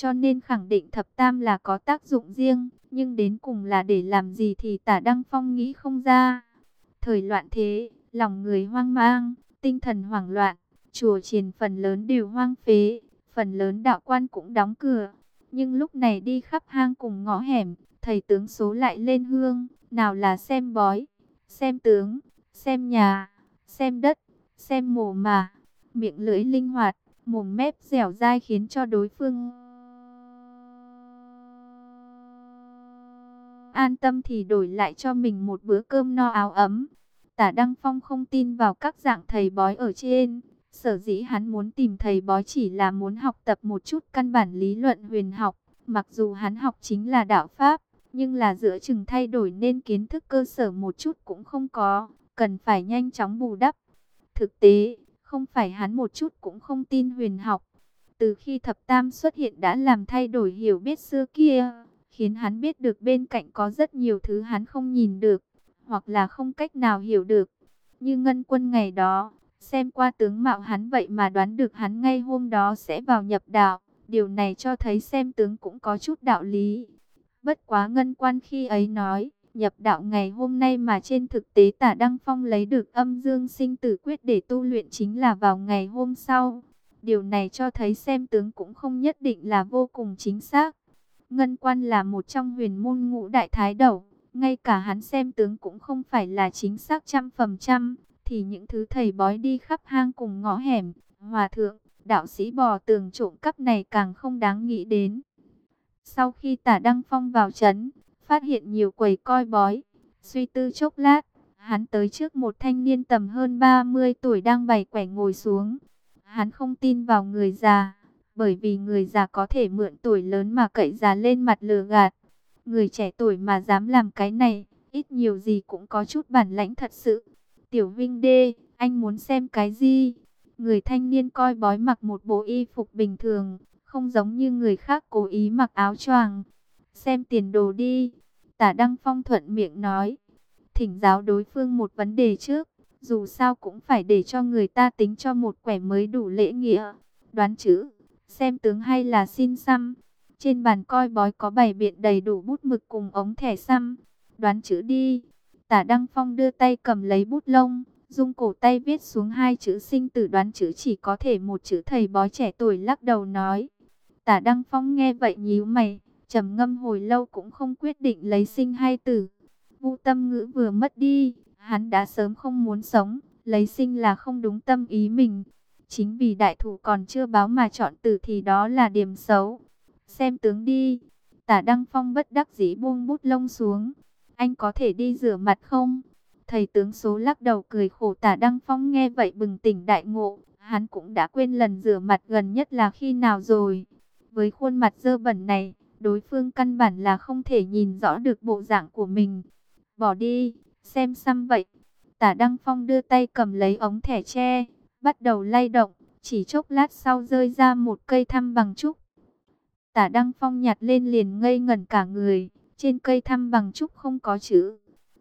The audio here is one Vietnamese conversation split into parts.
cho nên khẳng định thập tam là có tác dụng riêng, nhưng đến cùng là để làm gì thì tả Đăng Phong nghĩ không ra. Thời loạn thế, lòng người hoang mang, tinh thần hoảng loạn, chùa triền phần lớn đều hoang phế, phần lớn đạo quan cũng đóng cửa. Nhưng lúc này đi khắp hang cùng ngõ hẻm, thầy tướng số lại lên hương, nào là xem bói, xem tướng, xem nhà, xem đất, xem mồ mà, miệng lưỡi linh hoạt, mồm mép dẻo dai khiến cho đối phương an tâm thì đổi lại cho mình một bữa cơm no áo ấm. Tả Đăng Phong không tin vào các dạng thầy bói ở trên. Sở dĩ hắn muốn tìm thầy bói chỉ là muốn học tập một chút căn bản lý luận huyền học. Mặc dù hắn học chính là đạo Pháp, nhưng là giữa chừng thay đổi nên kiến thức cơ sở một chút cũng không có. Cần phải nhanh chóng bù đắp. Thực tế, không phải hắn một chút cũng không tin huyền học. Từ khi thập tam xuất hiện đã làm thay đổi hiểu biết xưa kia, khiến hắn biết được bên cạnh có rất nhiều thứ hắn không nhìn được, hoặc là không cách nào hiểu được. Như ngân quân ngày đó, xem qua tướng mạo hắn vậy mà đoán được hắn ngay hôm đó sẽ vào nhập đạo. Điều này cho thấy xem tướng cũng có chút đạo lý. Bất quá ngân quan khi ấy nói, nhập đạo ngày hôm nay mà trên thực tế tả Đăng Phong lấy được âm dương sinh tử quyết để tu luyện chính là vào ngày hôm sau. Điều này cho thấy xem tướng cũng không nhất định là vô cùng chính xác. Ngân quan là một trong huyền môn ngũ đại thái đầu, ngay cả hắn xem tướng cũng không phải là chính xác trăm phần trăm, thì những thứ thầy bói đi khắp hang cùng ngõ hẻm, hòa thượng, đạo sĩ bò tường trộm cắp này càng không đáng nghĩ đến. Sau khi tả Đăng Phong vào trấn, phát hiện nhiều quầy coi bói, suy tư chốc lát, hắn tới trước một thanh niên tầm hơn 30 tuổi đang bày quẻ ngồi xuống. Hắn không tin vào người già, bởi vì người già có thể mượn tuổi lớn mà cậy già lên mặt lừa gạt. Người trẻ tuổi mà dám làm cái này, ít nhiều gì cũng có chút bản lãnh thật sự. Tiểu Vinh Đê, anh muốn xem cái gì? Người thanh niên coi bói mặc một bộ y phục bình thường, không giống như người khác cố ý mặc áo choàng. Xem tiền đồ đi. Tả Đăng Phong thuận miệng nói. Thỉnh giáo đối phương một vấn đề trước. Dù sao cũng phải để cho người ta tính cho một quẻ mới đủ lễ nghĩa. Đoán chữ xem tướng hay là xin xăm. Trên bàn coi bói có bày biện đầy đủ bút mực cùng ống thẻ xăm. Đoán chữ đi. Tả Đăng Phong đưa tay cầm lấy bút lông, dung cổ tay viết xuống hai chữ sinh tử đoán chữ chỉ có thể một chữ thầy bói trẻ tuổi lắc đầu nói. Tả Đăng Phong nghe vậy nhíu mày, trầm ngâm hồi lâu cũng không quyết định lấy sinh hay tử. Vũ tâm ngữ vừa mất đi, hắn đã sớm không muốn sống, lấy sinh là không đúng tâm ý mình. Chính vì đại thủ còn chưa báo mà chọn tử thì đó là điểm xấu. Xem tướng đi. Tả Đăng Phong bất đắc dĩ buông bút lông xuống. Anh có thể đi rửa mặt không? Thầy tướng số lắc đầu cười khổ tả Đăng Phong nghe vậy bừng tỉnh đại ngộ. Hắn cũng đã quên lần rửa mặt gần nhất là khi nào rồi. Với khuôn mặt dơ bẩn này, đối phương căn bản là không thể nhìn rõ được bộ dạng của mình. Bỏ đi, xem xăm vậy. Tả Đăng Phong đưa tay cầm lấy ống thẻ tre, bắt đầu lay động, chỉ chốc lát sau rơi ra một cây thăm bằng trúc. Tả Đăng Phong nhặt lên liền ngây ngẩn cả người, trên cây thăm bằng trúc không có chữ.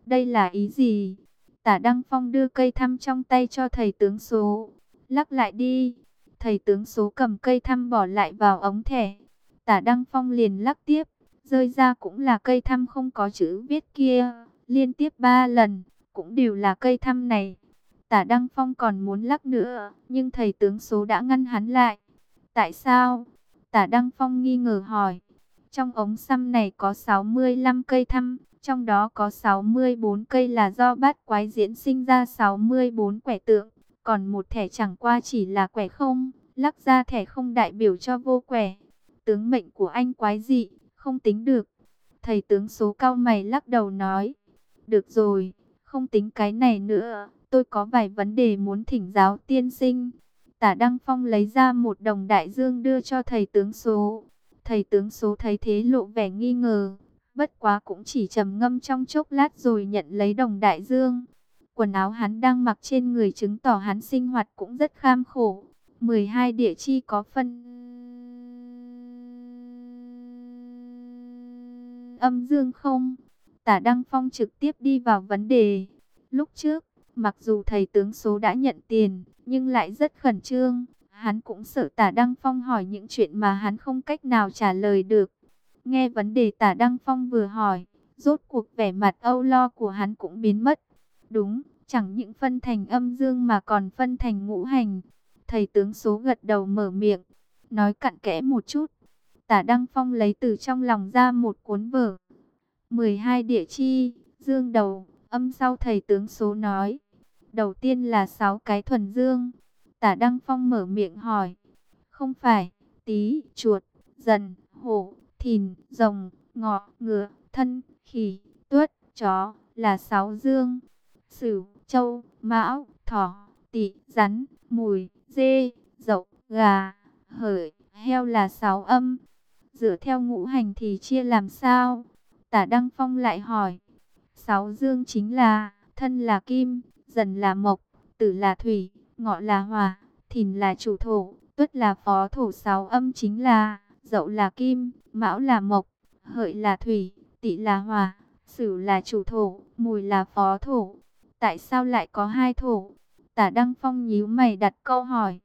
Đây là ý gì? Tả Đăng Phong đưa cây thăm trong tay cho thầy tướng số. Lắc lại đi. Thầy tướng số cầm cây thăm bỏ lại vào ống thẻ. Tả Đăng Phong liền lắc tiếp. Rơi ra cũng là cây thăm không có chữ viết kia. Liên tiếp ba lần. Cũng đều là cây thăm này. Tả Đăng Phong còn muốn lắc nữa, nhưng thầy tướng số đã ngăn hắn lại. Tại sao? Tả Đăng Phong nghi ngờ hỏi. Trong ống xăm này có 65 cây thăm, trong đó có 64 cây là do bát quái diễn sinh ra 64 quẻ tượng, còn một thẻ chẳng qua chỉ là quẻ không, lắc ra thẻ không đại biểu cho vô quẻ. Tướng mệnh của anh quái dị, không tính được. Thầy tướng số cao mày lắc đầu nói, được rồi, không tính cái này nữa tôi có vài vấn đề muốn thỉnh giáo tiên sinh. Tả Đăng Phong lấy ra một đồng đại dương đưa cho thầy tướng số. Thầy tướng số thấy thế lộ vẻ nghi ngờ, bất quá cũng chỉ trầm ngâm trong chốc lát rồi nhận lấy đồng đại dương. Quần áo hắn đang mặc trên người chứng tỏ hắn sinh hoạt cũng rất kham khổ. 12 địa chi có phân âm dương không? Tả Đăng Phong trực tiếp đi vào vấn đề. Lúc trước, Mặc dù thầy tướng số đã nhận tiền, nhưng lại rất khẩn trương. Hắn cũng sợ tả Đăng Phong hỏi những chuyện mà hắn không cách nào trả lời được. Nghe vấn đề tả Đăng Phong vừa hỏi, rốt cuộc vẻ mặt âu lo của hắn cũng biến mất. Đúng, chẳng những phân thành âm dương mà còn phân thành ngũ hành. Thầy tướng số gật đầu mở miệng, nói cặn kẽ một chút. Tả Đăng Phong lấy từ trong lòng ra một cuốn vở. 12 địa chi, dương đầu, âm sau thầy tướng số nói. Đầu tiên là sáu cái thuần dương. Tả Đăng Phong mở miệng hỏi. Không phải, tí, chuột, dần, hổ, thìn, rồng, ngọ, ngựa, thân, khỉ, tuất, chó, là sáu dương. Sửu, châu, mão, thỏ, tỵ, rắn, mùi, dê, dậu, gà, hởi, heo là sáu âm. Dựa theo ngũ hành thì chia làm sao? Tả Đăng Phong lại hỏi. Sáu dương chính là, thân là kim, dần là mộc, tử là thủy, ngọ là hỏa, thìn là chủ thổ, tuất là phó thổ. Sáu âm chính là, dậu là kim, mão là mộc, hợi là thủy, tỵ là hỏa, sửu là chủ thổ, mùi là phó thổ. Tại sao lại có hai thổ? Tả Đăng Phong nhíu mày đặt câu hỏi.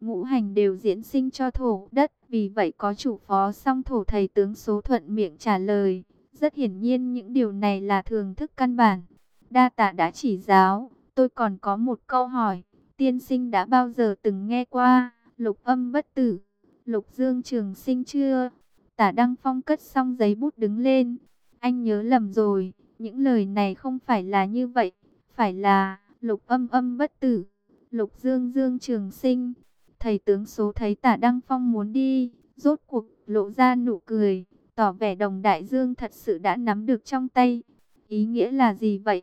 Ngũ hành đều diễn sinh cho thổ đất, vì vậy có chủ phó song thổ thầy tướng số thuận miệng trả lời. Rất hiển nhiên những điều này là thường thức căn bản. Đa tạ đã chỉ giáo, tôi còn có một câu hỏi. Tiên sinh đã bao giờ từng nghe qua lục âm bất tử, lục dương trường sinh chưa? Tả Đăng Phong cất xong giấy bút đứng lên. Anh nhớ lầm rồi, những lời này không phải là như vậy, phải là lục âm âm bất tử, lục dương dương trường sinh. Thầy tướng số thấy tả Đăng Phong muốn đi, rốt cuộc lộ ra nụ cười tỏ vẻ đồng đại dương thật sự đã nắm được trong tay. Ý nghĩa là gì vậy?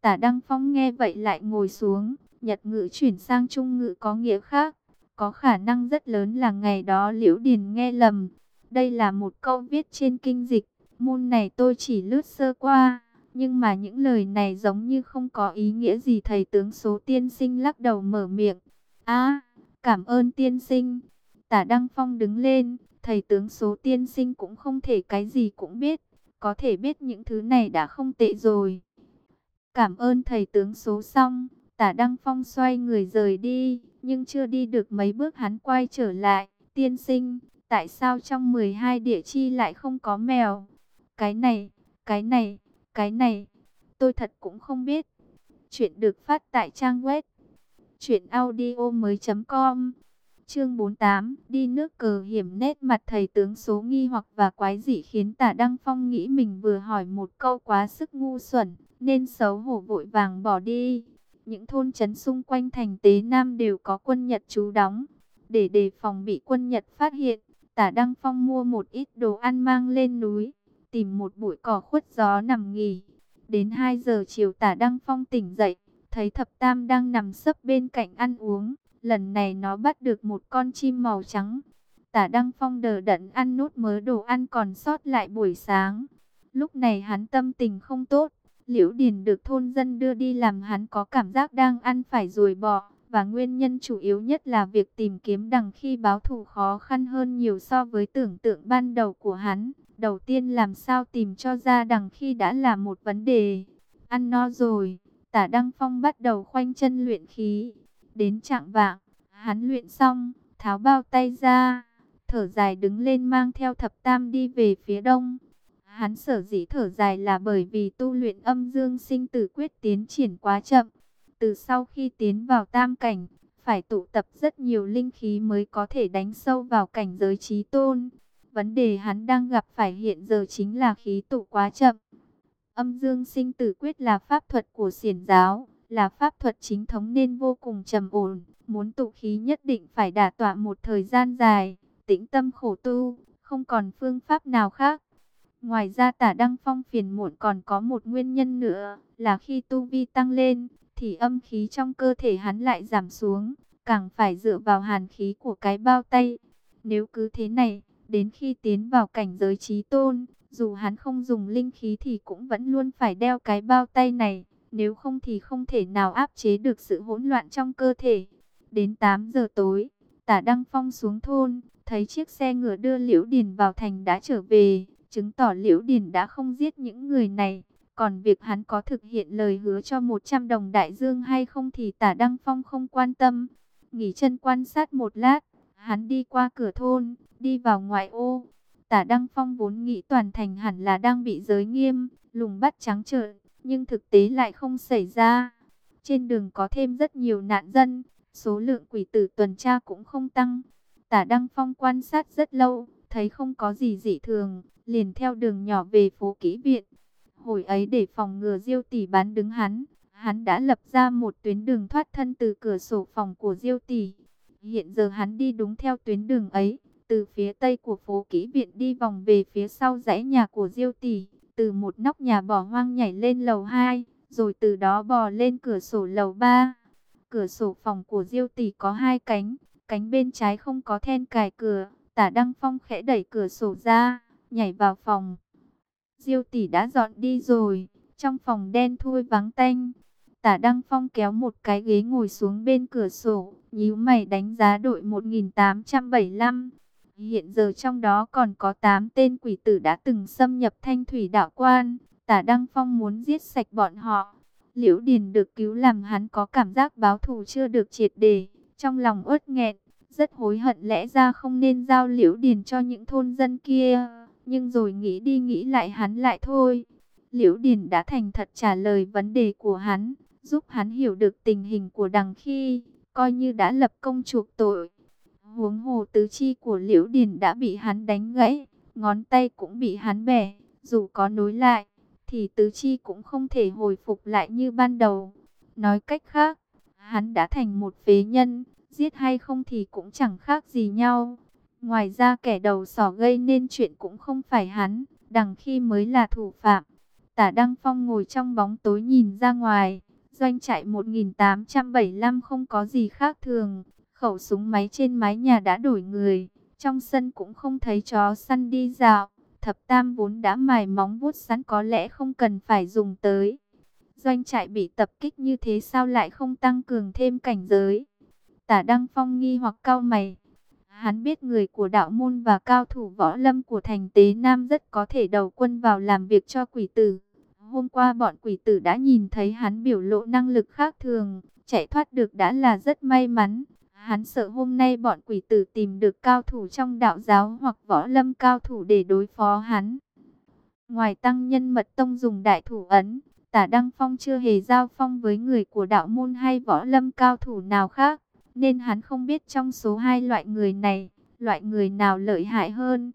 Tả Đăng Phong nghe vậy lại ngồi xuống, Nhật ngữ chuyển sang Trung ngữ có nghĩa khác. Có khả năng rất lớn là ngày đó Liễu Điền nghe lầm. Đây là một câu viết trên kinh dịch, môn này tôi chỉ lướt sơ qua. Nhưng mà những lời này giống như không có ý nghĩa gì thầy tướng số tiên sinh lắc đầu mở miệng. a cảm ơn tiên sinh. Tả Đăng Phong đứng lên, Thầy tướng số tiên sinh cũng không thể cái gì cũng biết. Có thể biết những thứ này đã không tệ rồi. Cảm ơn thầy tướng số xong. Tả Đăng Phong xoay người rời đi. Nhưng chưa đi được mấy bước hắn quay trở lại. Tiên sinh, tại sao trong 12 địa chi lại không có mèo? Cái này, cái này, cái này. Tôi thật cũng không biết. Chuyện được phát tại trang web. Chuyện audio mới.com Chương 48, đi nước cờ hiểm nét mặt thầy tướng số nghi hoặc và quái dị khiến tả Đăng Phong nghĩ mình vừa hỏi một câu quá sức ngu xuẩn, nên xấu hổ vội vàng bỏ đi. Những thôn trấn xung quanh thành tế Nam đều có quân Nhật trú đóng. Để đề phòng bị quân Nhật phát hiện, tả Đăng Phong mua một ít đồ ăn mang lên núi, tìm một bụi cỏ khuất gió nằm nghỉ. Đến 2 giờ chiều tả Đăng Phong tỉnh dậy, thấy thập tam đang nằm sấp bên cạnh ăn uống. Lần này nó bắt được một con chim màu trắng. Tả Đăng Phong đờ đẫn ăn nốt mớ đồ ăn còn sót lại buổi sáng. Lúc này hắn tâm tình không tốt. Liễu Điền được thôn dân đưa đi làm hắn có cảm giác đang ăn phải rồi bỏ. Và nguyên nhân chủ yếu nhất là việc tìm kiếm đằng khi báo thù khó khăn hơn nhiều so với tưởng tượng ban đầu của hắn. Đầu tiên làm sao tìm cho ra đằng khi đã là một vấn đề. Ăn no rồi, tả Đăng Phong bắt đầu khoanh chân luyện khí. Đến trạng vạng, hắn luyện xong, tháo bao tay ra, thở dài đứng lên mang theo thập tam đi về phía đông. Hắn sở dĩ thở dài là bởi vì tu luyện âm dương sinh tử quyết tiến triển quá chậm. Từ sau khi tiến vào tam cảnh, phải tụ tập rất nhiều linh khí mới có thể đánh sâu vào cảnh giới trí tôn. Vấn đề hắn đang gặp phải hiện giờ chính là khí tụ quá chậm. Âm dương sinh tử quyết là pháp thuật của xiển giáo, là pháp thuật chính thống nên vô cùng trầm ổn. Muốn tụ khí nhất định phải đả tọa một thời gian dài, tĩnh tâm khổ tu, không còn phương pháp nào khác. Ngoài ra tả Đăng Phong phiền muộn còn có một nguyên nhân nữa, là khi tu vi tăng lên, thì âm khí trong cơ thể hắn lại giảm xuống, càng phải dựa vào hàn khí của cái bao tay. Nếu cứ thế này, đến khi tiến vào cảnh giới trí tôn, dù hắn không dùng linh khí thì cũng vẫn luôn phải đeo cái bao tay này. Nếu không thì không thể nào áp chế được sự hỗn loạn trong cơ thể. Đến 8 giờ tối, tả Đăng Phong xuống thôn, thấy chiếc xe ngựa đưa Liễu Điền vào thành đã trở về, chứng tỏ Liễu Điền đã không giết những người này. Còn việc hắn có thực hiện lời hứa cho 100 đồng đại dương hay không thì tả Đăng Phong không quan tâm. Nghỉ chân quan sát một lát, Hắn đi qua cửa thôn, đi vào ngoại ô. Tả Đăng Phong vốn nghĩ toàn thành hẳn là đang bị giới nghiêm, lùng bắt trắng trợn, nhưng thực tế lại không xảy ra. Trên đường có thêm rất nhiều nạn dân, số lượng quỷ tử tuần tra cũng không tăng. Tả Đăng Phong quan sát rất lâu, thấy không có gì dị thường, liền theo đường nhỏ về phố kỹ viện. Hồi ấy để phòng ngừa Diêu tỷ bán đứng hắn, hắn đã lập ra một tuyến đường thoát thân từ cửa sổ phòng của Diêu tỷ. Hiện giờ hắn đi đúng theo tuyến đường ấy, từ phía tây của phố kỹ viện đi vòng về phía sau dãy nhà của Diêu tỷ, từ một nóc nhà bỏ hoang nhảy lên lầu 2, rồi từ đó bò lên cửa sổ lầu 3. Cửa sổ phòng của Diêu tỷ có hai cánh, cánh bên trái không có then cài cửa, Tả Đăng Phong khẽ đẩy cửa sổ ra, nhảy vào phòng. Diêu tỷ đã dọn đi rồi, trong phòng đen thui vắng tanh. Tả Đăng Phong kéo một cái ghế ngồi xuống bên cửa sổ, nhíu mày đánh giá đội 1875. Hiện giờ trong đó còn có 8 tên quỷ tử đã từng xâm nhập thanh thủy đạo quan. Tả Đăng Phong muốn giết sạch bọn họ. Liễu Điền được cứu làm hắn có cảm giác báo thù chưa được triệt đề. Trong lòng uất nghẹn, rất hối hận lẽ ra không nên giao Liễu Điền cho những thôn dân kia. Nhưng rồi nghĩ đi nghĩ lại hắn lại thôi. Liễu Điền đã thành thật trả lời vấn đề của hắn, giúp hắn hiểu được tình hình của đằng khi, coi như đã lập công chuộc tội. Huống hồ tứ chi của Liễu Điền đã bị hắn đánh gãy, ngón tay cũng bị hắn bẻ, dù có nối lại, thì tứ chi cũng không thể hồi phục lại như ban đầu. Nói cách khác, hắn đã thành một phế nhân, giết hay không thì cũng chẳng khác gì nhau. Ngoài ra kẻ đầu sỏ gây nên chuyện cũng không phải hắn, đằng khi mới là thủ phạm. Tả Đăng Phong ngồi trong bóng tối nhìn ra ngoài, doanh trại 1875 không có gì khác thường, khẩu súng máy trên mái nhà đã đổi người, trong sân cũng không thấy chó săn đi dạo, thập tam vốn đã mài móng vuốt sẵn có lẽ không cần phải dùng tới. Doanh trại bị tập kích như thế sao lại không tăng cường thêm cảnh giới? Tả Đăng Phong nghi hoặc cao mày. Hắn biết người của đạo môn và cao thủ võ lâm của thành tế Nam rất có thể đầu quân vào làm việc cho quỷ tử. Hôm qua bọn quỷ tử đã nhìn thấy hắn biểu lộ năng lực khác thường, chạy thoát được đã là rất may mắn. Hắn sợ hôm nay bọn quỷ tử tìm được cao thủ trong đạo giáo hoặc võ lâm cao thủ để đối phó hắn. Ngoài tăng nhân mật tông dùng đại thủ ấn, tả Đăng Phong chưa hề giao phong với người của đạo môn hay võ lâm cao thủ nào khác, nên hắn không biết trong số hai loại người này, loại người nào lợi hại hơn.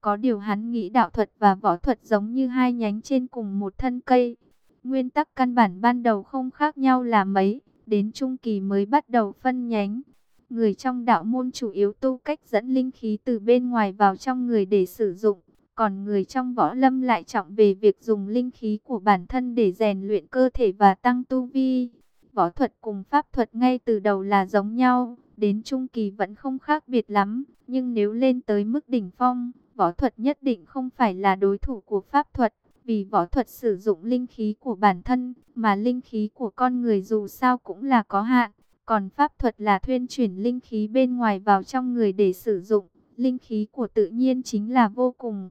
Có điều hắn nghĩ đạo thuật và võ thuật giống như hai nhánh trên cùng một thân cây. Nguyên tắc căn bản ban đầu không khác nhau là mấy, đến trung kỳ mới bắt đầu phân nhánh. Người trong đạo môn chủ yếu tu cách dẫn linh khí từ bên ngoài vào trong người để sử dụng. Còn người trong võ lâm lại trọng về việc dùng linh khí của bản thân để rèn luyện cơ thể và tăng tu vi. Võ thuật cùng pháp thuật ngay từ đầu là giống nhau, đến trung kỳ vẫn không khác biệt lắm. Nhưng nếu lên tới mức đỉnh phong, võ thuật nhất định không phải là đối thủ của pháp thuật. Vì võ thuật sử dụng linh khí của bản thân, mà linh khí của con người dù sao cũng là có hạn. Còn pháp thuật là thuyên chuyển linh khí bên ngoài vào trong người để sử dụng. Linh khí của tự nhiên chính là vô cùng.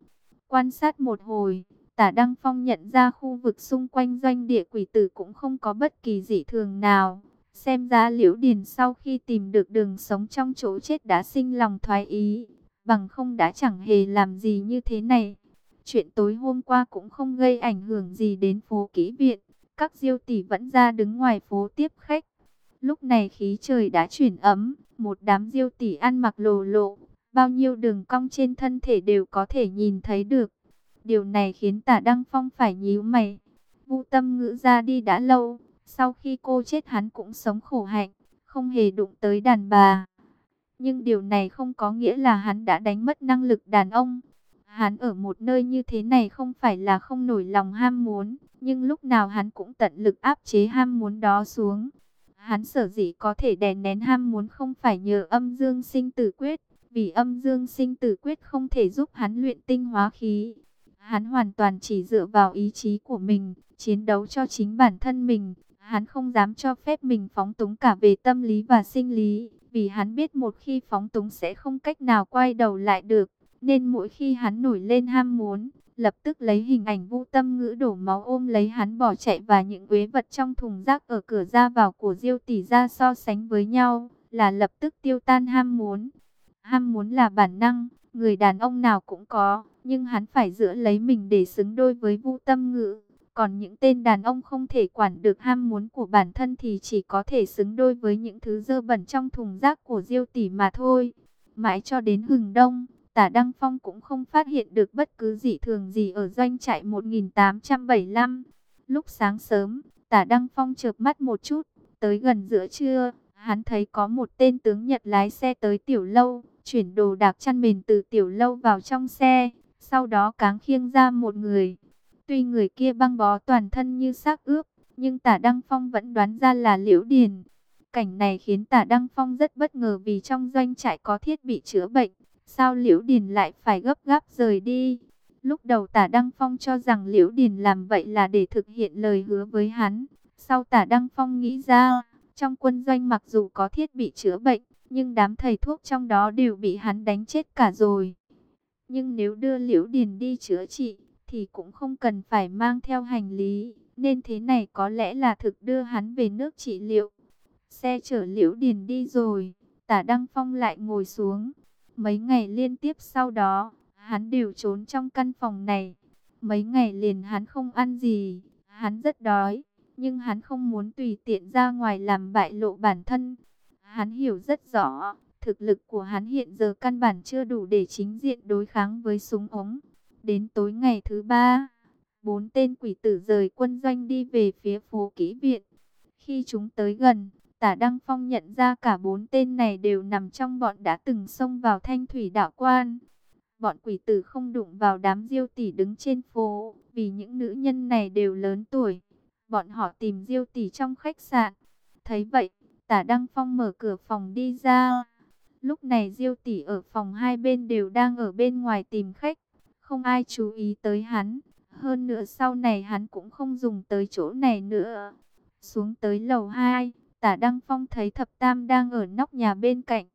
Quan sát một hồi, tả Đăng Phong nhận ra khu vực xung quanh doanh địa quỷ tử cũng không có bất kỳ dị thường nào. Xem ra liễu điền sau khi tìm được đường sống trong chỗ chết đã sinh lòng thoái ý. Bằng không đã chẳng hề làm gì như thế này. Chuyện tối hôm qua cũng không gây ảnh hưởng gì đến phố kỹ viện. Các diêu tỷ vẫn ra đứng ngoài phố tiếp khách. Lúc này khí trời đã chuyển ấm, một đám diêu tỷ ăn mặc lồ lộ, bao nhiêu đường cong trên thân thể đều có thể nhìn thấy được. Điều này khiến tả Đăng Phong phải nhíu mày. Vu tâm ngữ ra đi đã lâu, sau khi cô chết hắn cũng sống khổ hạnh, không hề đụng tới đàn bà. Nhưng điều này không có nghĩa là hắn đã đánh mất năng lực đàn ông. Hắn ở một nơi như thế này không phải là không nổi lòng ham muốn, nhưng lúc nào hắn cũng tận lực áp chế ham muốn đó xuống. Hắn sở dĩ có thể đè nén ham muốn không phải nhờ âm dương sinh tử quyết, vì âm dương sinh tử quyết không thể giúp hắn luyện tinh hóa khí. Hắn hoàn toàn chỉ dựa vào ý chí của mình, chiến đấu cho chính bản thân mình. Hắn không dám cho phép mình phóng túng cả về tâm lý và sinh lý, vì hắn biết một khi phóng túng sẽ không cách nào quay đầu lại được. Nên mỗi khi hắn nổi lên ham muốn, lập tức lấy hình ảnh vu tâm ngữ đổ máu ôm lấy hắn bỏ chạy và những uế vật trong thùng rác ở cửa ra vào của diêu tỷ ra so sánh với nhau, là lập tức tiêu tan ham muốn. Ham muốn là bản năng, người đàn ông nào cũng có, nhưng hắn phải giữ lấy mình để xứng đôi với Vu Tâm Ngữ. Còn những tên đàn ông không thể quản được ham muốn của bản thân thì chỉ có thể xứng đôi với những thứ dơ bẩn trong thùng rác của Diêu tỷ mà thôi. Mãi cho đến hừng đông, Tả Đăng Phong cũng không phát hiện được bất cứ dị thường gì ở doanh trại 1875. Lúc sáng sớm, Tả Đăng Phong chợp mắt một chút, tới gần giữa trưa, hắn thấy có một tên tướng Nhật lái xe tới tiểu lâu, chuyển đồ đạc chăn mền từ tiểu lâu vào trong xe, sau đó cáng khiêng ra một người. Tuy người kia băng bó toàn thân như xác ướp, nhưng tả Đăng Phong vẫn đoán ra là Liễu Điền. Cảnh này khiến tả Đăng Phong rất bất ngờ vì trong doanh trại có thiết bị chữa bệnh. Sao Liễu Điền lại phải gấp gáp rời đi? Lúc đầu tả Đăng Phong cho rằng Liễu Điền làm vậy là để thực hiện lời hứa với hắn. Sau tả Đăng Phong nghĩ ra, trong quân doanh mặc dù có thiết bị chữa bệnh, nhưng đám thầy thuốc trong đó đều bị hắn đánh chết cả rồi. Nhưng nếu đưa Liễu Điền đi chữa trị, thì cũng không cần phải mang theo hành lý, nên thế này có lẽ là thực đưa hắn về nước trị liệu. Xe chở Liễu Điền đi rồi, tả Đăng Phong lại ngồi xuống. Mấy ngày liên tiếp sau đó, hắn đều trốn trong căn phòng này. Mấy ngày liền hắn không ăn gì, hắn rất đói, nhưng hắn không muốn tùy tiện ra ngoài làm bại lộ bản thân. Hắn hiểu rất rõ, thực lực của hắn hiện giờ căn bản chưa đủ để chính diện đối kháng với súng ống. Đến tối ngày thứ ba, bốn tên quỷ tử rời quân doanh đi về phía phố kỹ viện. Khi chúng tới gần, tả Đăng Phong nhận ra cả bốn tên này đều nằm trong bọn đã từng xông vào thanh thủy đạo quan. Bọn quỷ tử không đụng vào đám diêu tỷ đứng trên phố, vì những nữ nhân này đều lớn tuổi. Bọn họ tìm diêu tỷ trong khách sạn. Thấy vậy, tả Đăng Phong mở cửa phòng đi ra. Lúc này diêu tỷ ở phòng hai bên đều đang ở bên ngoài tìm khách không ai chú ý tới hắn. Hơn nữa sau này hắn cũng không dùng tới chỗ này nữa. Xuống tới lầu 2, tả Đăng Phong thấy thập tam đang ở nóc nhà bên cạnh.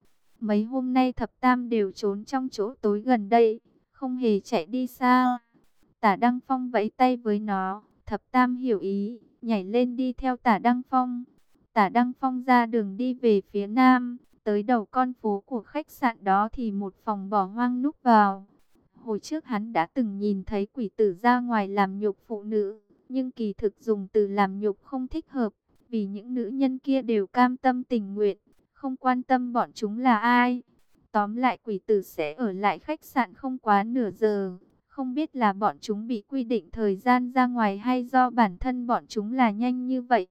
Mấy hôm nay thập tam đều trốn trong chỗ tối gần đây, không hề chạy đi xa. Tả Đăng Phong vẫy tay với nó, thập tam hiểu ý, nhảy lên đi theo tả Đăng Phong. Tả Đăng Phong ra đường đi về phía nam, tới đầu con phố của khách sạn đó thì một phòng bỏ hoang núp vào. Hồi trước hắn đã từng nhìn thấy quỷ tử ra ngoài làm nhục phụ nữ, nhưng kỳ thực dùng từ làm nhục không thích hợp, vì những nữ nhân kia đều cam tâm tình nguyện, không quan tâm bọn chúng là ai. Tóm lại quỷ tử sẽ ở lại khách sạn không quá nửa giờ, không biết là bọn chúng bị quy định thời gian ra ngoài hay do bản thân bọn chúng là nhanh như vậy.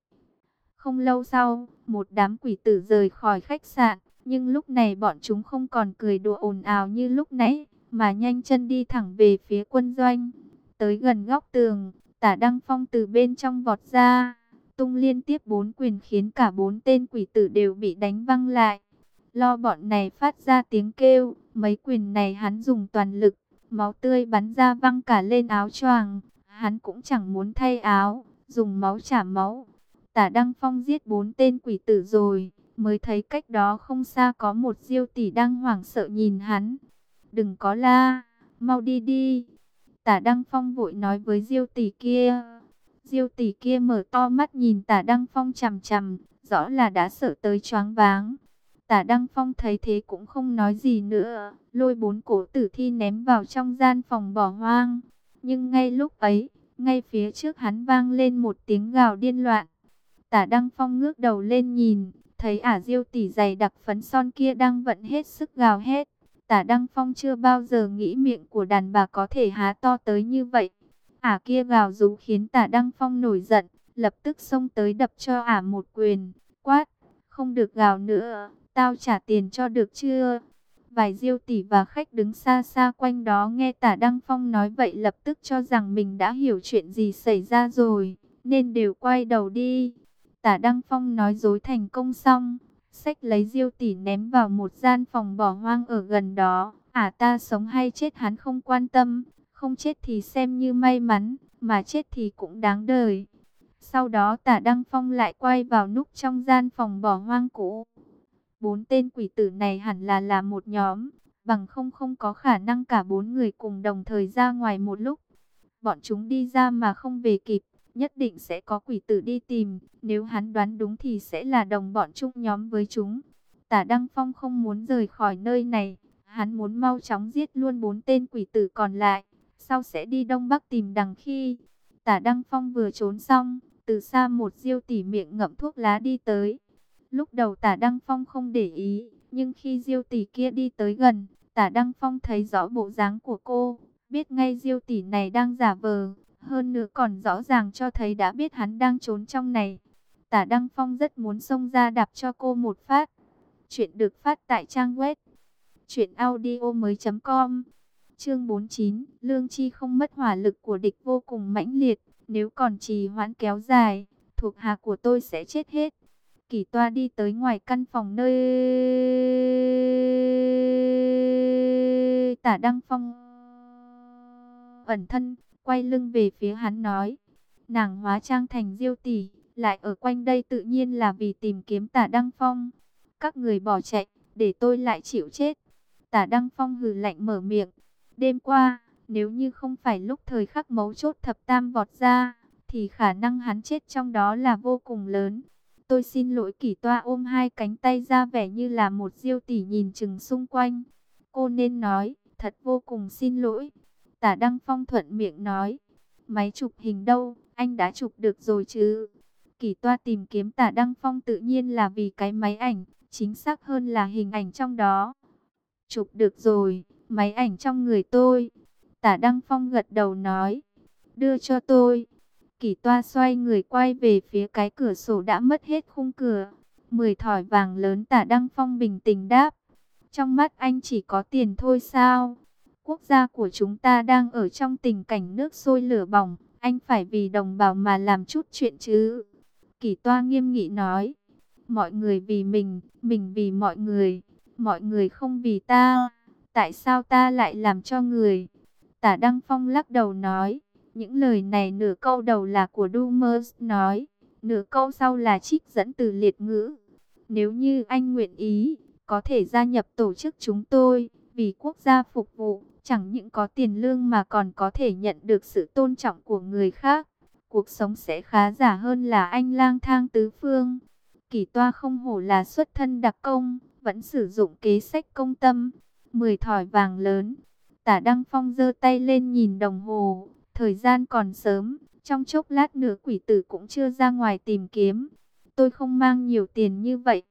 Không lâu sau, một đám quỷ tử rời khỏi khách sạn, nhưng lúc này bọn chúng không còn cười đùa ồn ào như lúc nãy mà nhanh chân đi thẳng về phía quân doanh. Tới gần góc tường, tả Đăng Phong từ bên trong vọt ra, tung liên tiếp bốn quyền khiến cả bốn tên quỷ tử đều bị đánh văng lại. Lo bọn này phát ra tiếng kêu, mấy quyền này hắn dùng toàn lực, máu tươi bắn ra văng cả lên áo choàng. Hắn cũng chẳng muốn thay áo, dùng máu trả máu. Tả Đăng Phong giết bốn tên quỷ tử rồi, mới thấy cách đó không xa có một diêu tỷ đang hoảng sợ nhìn hắn đừng có la, mau đi đi. Tả Đăng Phong vội nói với Diêu tỷ kia. Diêu tỷ kia mở to mắt nhìn Tả Đăng Phong chằm chằm, rõ là đã sợ tới choáng váng. Tả Đăng Phong thấy thế cũng không nói gì nữa, lôi bốn cổ tử thi ném vào trong gian phòng bỏ hoang. Nhưng ngay lúc ấy, ngay phía trước hắn vang lên một tiếng gào điên loạn. Tả Đăng Phong ngước đầu lên nhìn, thấy ả diêu tỷ dày đặc phấn son kia đang vận hết sức gào hết. Tả Đăng Phong chưa bao giờ nghĩ miệng của đàn bà có thể há to tới như vậy. Ả kia gào rú khiến tả Đăng Phong nổi giận, lập tức xông tới đập cho ả một quyền, quát, không được gào nữa, tao trả tiền cho được chưa? Vài diêu tỷ và khách đứng xa xa quanh đó nghe tả Đăng Phong nói vậy lập tức cho rằng mình đã hiểu chuyện gì xảy ra rồi, nên đều quay đầu đi. Tả Đăng Phong nói dối thành công xong, Sách lấy diêu tỷ ném vào một gian phòng bỏ hoang ở gần đó. À ta sống hay chết hắn không quan tâm. Không chết thì xem như may mắn. Mà chết thì cũng đáng đời. Sau đó tả Đăng Phong lại quay vào núp trong gian phòng bỏ hoang cũ. Bốn tên quỷ tử này hẳn là là một nhóm. Bằng không không có khả năng cả bốn người cùng đồng thời ra ngoài một lúc. Bọn chúng đi ra mà không về kịp nhất định sẽ có quỷ tử đi tìm, nếu hắn đoán đúng thì sẽ là đồng bọn chung nhóm với chúng. Tả Đăng Phong không muốn rời khỏi nơi này, Hắn muốn mau chóng giết luôn bốn tên quỷ tử còn lại, sau sẽ đi Đông Bắc tìm đằng khi. Tả Đăng Phong vừa trốn xong, từ xa một diêu tỉ miệng ngậm thuốc lá đi tới. Lúc đầu tả Đăng Phong không để ý, nhưng khi diêu tỷ kia đi tới gần, tả Đăng Phong thấy rõ bộ dáng của cô, biết ngay diêu tỷ này đang giả vờ, hơn nữa còn rõ ràng cho thấy đã biết hắn đang trốn trong này. Tả Đăng Phong rất muốn xông ra đạp cho cô một phát. Chuyện được phát tại trang web truyệnaudiomoi.com. Chương 49, lương chi không mất hỏa lực của địch vô cùng mãnh liệt, nếu còn trì hoãn kéo dài, thuộc hạ của tôi sẽ chết hết. Kỳ toa đi tới ngoài căn phòng nơi Tả Đăng Phong ẩn thân, quay lưng về phía hắn nói: "Nàng hóa trang thành Diêu tỷ, lại ở quanh đây tự nhiên là vì tìm kiếm Tả Đăng Phong. Các người bỏ chạy, để tôi lại chịu chết." Tả Đăng Phong hừ lạnh mở miệng. Đêm qua, nếu như không phải lúc thời khắc mấu chốt thập tam vọt ra, thì khả năng hắn chết trong đó là vô cùng lớn. Tôi xin lỗi kỷ toa ôm hai cánh tay ra vẻ như là một diêu tỷ nhìn chừng xung quanh. Cô nên nói, thật vô cùng xin lỗi. Tả Đăng Phong thuận miệng nói, máy chụp hình đâu, anh đã chụp được rồi chứ. Kỷ toa tìm kiếm tả Đăng Phong tự nhiên là vì cái máy ảnh, chính xác hơn là hình ảnh trong đó. Chụp được rồi, máy ảnh trong người tôi. Tả Đăng Phong gật đầu nói, đưa cho tôi. Kỷ toa xoay người quay về phía cái cửa sổ đã mất hết khung cửa. Mười thỏi vàng lớn tả Đăng Phong bình tĩnh đáp. Trong mắt anh chỉ có tiền thôi sao? Quốc gia của chúng ta đang ở trong tình cảnh nước sôi lửa bỏng. Anh phải vì đồng bào mà làm chút chuyện chứ. Kỷ toa nghiêm nghị nói. Mọi người vì mình, mình vì mọi người. Mọi người không vì ta. Tại sao ta lại làm cho người? Tả Đăng Phong lắc đầu nói. Những lời này nửa câu đầu là của Dumas nói, nửa câu sau là trích dẫn từ liệt ngữ. Nếu như anh nguyện ý, có thể gia nhập tổ chức chúng tôi, vì quốc gia phục vụ, chẳng những có tiền lương mà còn có thể nhận được sự tôn trọng của người khác. Cuộc sống sẽ khá giả hơn là anh lang thang tứ phương. Kỳ toa không hổ là xuất thân đặc công, vẫn sử dụng kế sách công tâm. Mười thỏi vàng lớn. Tả Đăng Phong giơ tay lên nhìn đồng hồ, Thời gian còn sớm, trong chốc lát nữa quỷ tử cũng chưa ra ngoài tìm kiếm. Tôi không mang nhiều tiền như vậy.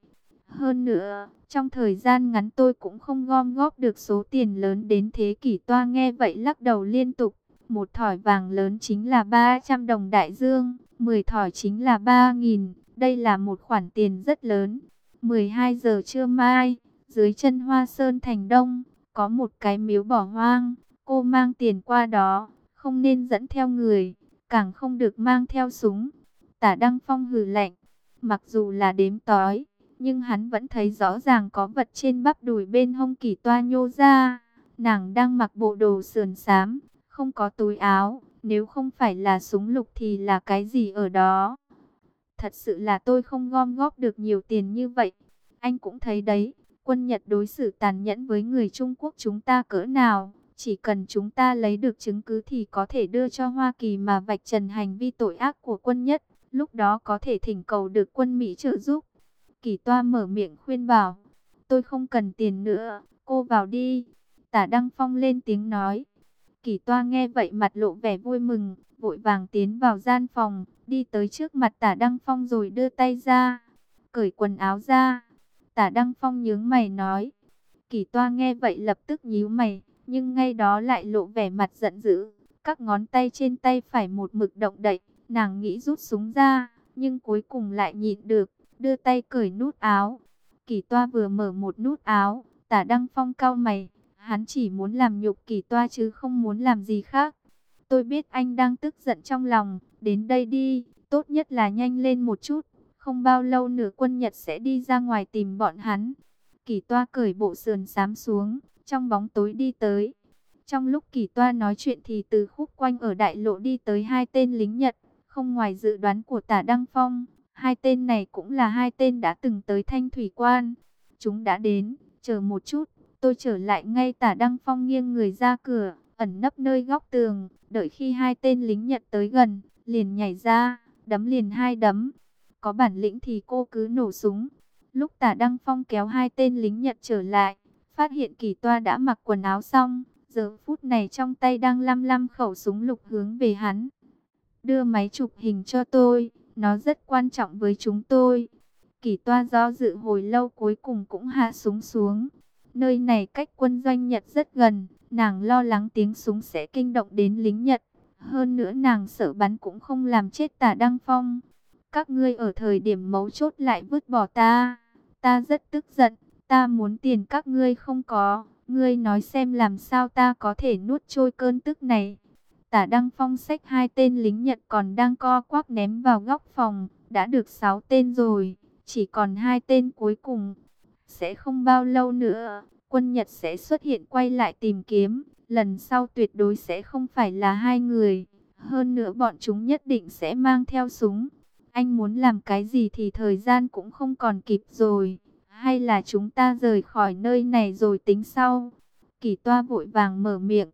Hơn nữa, trong thời gian ngắn tôi cũng không gom góp được số tiền lớn đến thế kỷ toa nghe vậy lắc đầu liên tục. Một thỏi vàng lớn chính là 300 đồng đại dương, 10 thỏi chính là 3.000. Đây là một khoản tiền rất lớn. 12 giờ trưa mai, dưới chân hoa sơn thành đông, có một cái miếu bỏ hoang. Cô mang tiền qua đó, không nên dẫn theo người, càng không được mang theo súng. Tả Đăng Phong hừ lạnh, mặc dù là đếm tói, nhưng hắn vẫn thấy rõ ràng có vật trên bắp đùi bên hông kỳ toa nhô ra. Nàng đang mặc bộ đồ sườn xám, không có túi áo, nếu không phải là súng lục thì là cái gì ở đó. Thật sự là tôi không gom góp được nhiều tiền như vậy. Anh cũng thấy đấy, quân Nhật đối xử tàn nhẫn với người Trung Quốc chúng ta cỡ nào. Chỉ cần chúng ta lấy được chứng cứ thì có thể đưa cho Hoa Kỳ mà vạch trần hành vi tội ác của quân nhất. Lúc đó có thể thỉnh cầu được quân Mỹ trợ giúp. Kỳ toa mở miệng khuyên bảo. Tôi không cần tiền nữa, cô vào đi. Tả Đăng Phong lên tiếng nói. Kỳ toa nghe vậy mặt lộ vẻ vui mừng, vội vàng tiến vào gian phòng, đi tới trước mặt tả Đăng Phong rồi đưa tay ra, cởi quần áo ra. Tả Đăng Phong nhướng mày nói. Kỳ toa nghe vậy lập tức nhíu mày, nhưng ngay đó lại lộ vẻ mặt giận dữ. Các ngón tay trên tay phải một mực động đậy, nàng nghĩ rút súng ra, nhưng cuối cùng lại nhịn được, đưa tay cởi nút áo. Kỳ toa vừa mở một nút áo, tả đăng phong cao mày, hắn chỉ muốn làm nhục kỳ toa chứ không muốn làm gì khác. Tôi biết anh đang tức giận trong lòng, đến đây đi, tốt nhất là nhanh lên một chút, không bao lâu nửa quân Nhật sẽ đi ra ngoài tìm bọn hắn. Kỳ toa cởi bộ sườn xám xuống, trong bóng tối đi tới. Trong lúc kỳ toa nói chuyện thì từ khúc quanh ở đại lộ đi tới hai tên lính Nhật, không ngoài dự đoán của tả Đăng Phong. Hai tên này cũng là hai tên đã từng tới thanh thủy quan. Chúng đã đến, chờ một chút, tôi trở lại ngay tả Đăng Phong nghiêng người ra cửa, ẩn nấp nơi góc tường, đợi khi hai tên lính Nhật tới gần, liền nhảy ra, đấm liền hai đấm. Có bản lĩnh thì cô cứ nổ súng. Lúc tả Đăng Phong kéo hai tên lính Nhật trở lại, phát hiện kỳ toa đã mặc quần áo xong, giờ phút này trong tay đang lăm lăm khẩu súng lục hướng về hắn. Đưa máy chụp hình cho tôi, nó rất quan trọng với chúng tôi. Kỳ toa do dự hồi lâu cuối cùng cũng hạ súng xuống. Nơi này cách quân doanh Nhật rất gần, nàng lo lắng tiếng súng sẽ kinh động đến lính Nhật. Hơn nữa nàng sợ bắn cũng không làm chết tả Đăng Phong. Các ngươi ở thời điểm mấu chốt lại vứt bỏ ta. Ta rất tức giận, ta muốn tiền các ngươi không có. Ngươi nói xem làm sao ta có thể nuốt trôi cơn tức này. Tả Đăng Phong xách hai tên lính Nhật còn đang co quắp ném vào góc phòng. Đã được sáu tên rồi, chỉ còn hai tên cuối cùng. Sẽ không bao lâu nữa, quân Nhật sẽ xuất hiện quay lại tìm kiếm. Lần sau tuyệt đối sẽ không phải là hai người. Hơn nữa bọn chúng nhất định sẽ mang theo súng. Anh muốn làm cái gì thì thời gian cũng không còn kịp rồi. Hay là chúng ta rời khỏi nơi này rồi tính sau. Kỳ toa vội vàng mở miệng.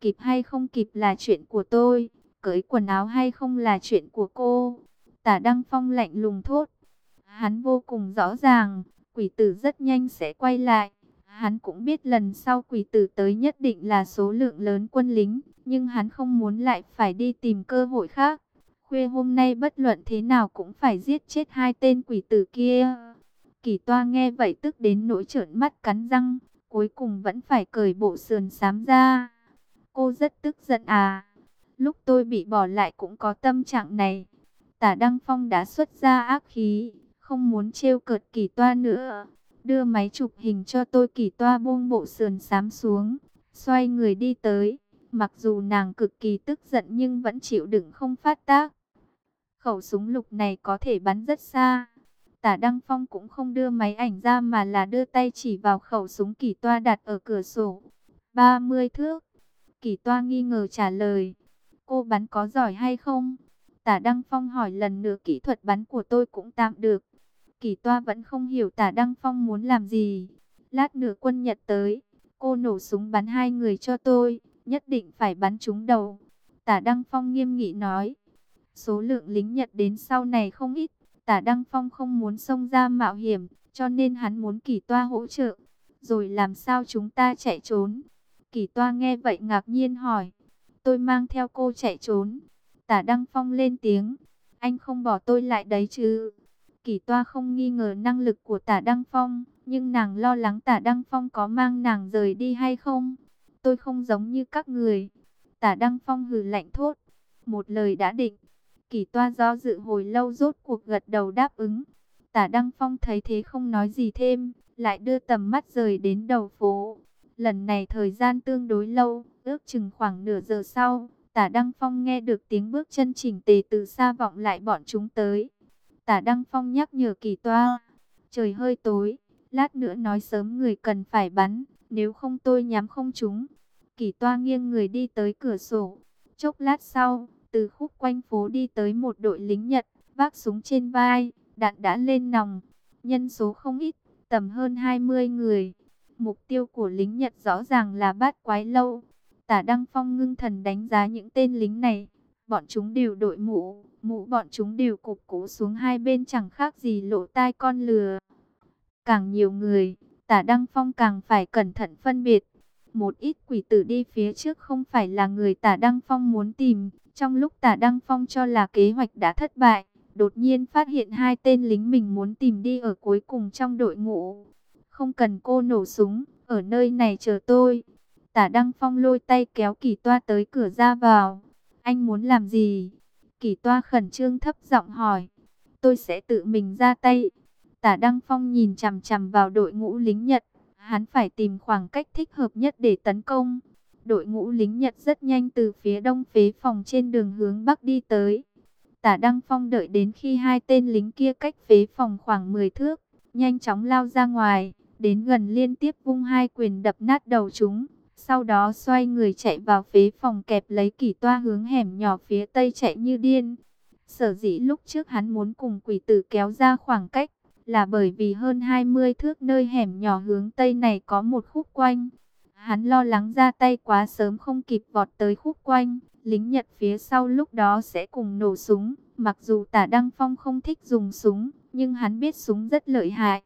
Kịp hay không kịp là chuyện của tôi. Cởi quần áo hay không là chuyện của cô. Tả Đăng Phong lạnh lùng thốt. Hắn vô cùng rõ ràng. Quỷ tử rất nhanh sẽ quay lại. Hắn cũng biết lần sau quỷ tử tới nhất định là số lượng lớn quân lính. Nhưng hắn không muốn lại phải đi tìm cơ hội khác. Khuya hôm nay bất luận thế nào cũng phải giết chết hai tên quỷ tử kia. Kỳ toa nghe vậy tức đến nỗi trợn mắt cắn răng, cuối cùng vẫn phải cởi bộ sườn xám ra. Cô rất tức giận à. Lúc tôi bị bỏ lại cũng có tâm trạng này. Tả Đăng Phong đã xuất ra ác khí, không muốn trêu cợt kỳ toa nữa. Đưa máy chụp hình cho tôi kỳ toa buông bộ sườn xám xuống, xoay người đi tới. Mặc dù nàng cực kỳ tức giận nhưng vẫn chịu đựng không phát tác. Khẩu súng lục này có thể bắn rất xa. Tả Đăng Phong cũng không đưa máy ảnh ra mà là đưa tay chỉ vào khẩu súng kỳ toa đặt ở cửa sổ. 30 thước. Kỳ toa nghi ngờ trả lời. Cô bắn có giỏi hay không? Tả Đăng Phong hỏi lần nữa, kỹ thuật bắn của tôi cũng tạm được. Kỳ toa vẫn không hiểu tả Đăng Phong muốn làm gì. Lát nữa quân Nhật tới. Cô nổ súng bắn hai người cho tôi. Nhất định phải bắn trúng đầu. Tả Đăng Phong nghiêm nghị nói. Số lượng lính Nhật đến sau này không ít. Tả Đăng Phong không muốn xông ra mạo hiểm, cho nên hắn muốn kỳ toa hỗ trợ. Rồi làm sao chúng ta chạy trốn? Kỳ toa nghe vậy ngạc nhiên hỏi. Tôi mang theo cô chạy trốn. Tả Đăng Phong lên tiếng. Anh không bỏ tôi lại đấy chứ? Kỳ toa không nghi ngờ năng lực của tả Đăng Phong, nhưng nàng lo lắng tả Đăng Phong có mang nàng rời đi hay không. Tôi không giống như các người. Tả Đăng Phong hừ lạnh thốt. Một lời đã định. Kỳ toa do dự hồi lâu rốt cuộc gật đầu đáp ứng. Tả Đăng Phong thấy thế không nói gì thêm, lại đưa tầm mắt rời đến đầu phố. Lần này thời gian tương đối lâu, ước chừng khoảng nửa giờ sau, Tả Đăng Phong nghe được tiếng bước chân chỉnh tề từ xa vọng lại bọn chúng tới. Tả Đăng Phong nhắc nhở kỳ toa, trời hơi tối, lát nữa nói sớm người cần phải bắn, nếu không tôi nhắm không chúng. Kỳ toa nghiêng người đi tới cửa sổ, chốc lát sau, từ khúc quanh phố đi tới một đội lính Nhật, vác súng trên vai, đạn đã lên nòng, nhân số không ít, tầm hơn 20 người. Mục tiêu của lính Nhật rõ ràng là bát quái lâu. Tả Đăng Phong ngưng thần đánh giá những tên lính này. Bọn chúng đều đội mũ, mũ bọn chúng đều cục cố xuống hai bên chẳng khác gì lộ tai con lừa. Càng nhiều người, tả Đăng Phong càng phải cẩn thận phân biệt. Một ít quỷ tử đi phía trước không phải là người tả Đăng Phong muốn tìm, trong lúc tả Đăng Phong cho là kế hoạch đã thất bại, đột nhiên phát hiện hai tên lính mình muốn tìm đi ở cuối cùng trong đội ngũ. Không cần cô nổ súng, ở nơi này chờ tôi. Tả Đăng Phong lôi tay kéo kỳ toa tới cửa ra vào. Anh muốn làm gì? Kỳ toa khẩn trương thấp giọng hỏi. Tôi sẽ tự mình ra tay. Tả Đăng Phong nhìn chằm chằm vào đội ngũ lính Nhật. Hắn phải tìm khoảng cách thích hợp nhất để tấn công đội ngũ lính Nhật rất nhanh từ phía đông phế phòng trên đường hướng bắc đi tới. Tả Đăng Phong đợi đến khi hai tên lính kia cách phế phòng khoảng 10 thước, nhanh chóng lao ra ngoài, đến gần liên tiếp vung hai quyền đập nát đầu chúng. Sau đó xoay người chạy vào phế phòng kẹp lấy kỷ toa hướng hẻm nhỏ phía tây chạy như điên. Sở dĩ lúc trước hắn muốn cùng quỷ tử kéo ra khoảng cách, là bởi vì hơn 20 thước nơi hẻm nhỏ hướng tây này có một khúc quanh. Hắn lo lắng ra tay quá sớm không kịp vọt tới khúc quanh, lính Nhật phía sau lúc đó sẽ cùng nổ súng. Mặc dù tả Đăng Phong không thích dùng súng, nhưng hắn biết súng rất lợi hại.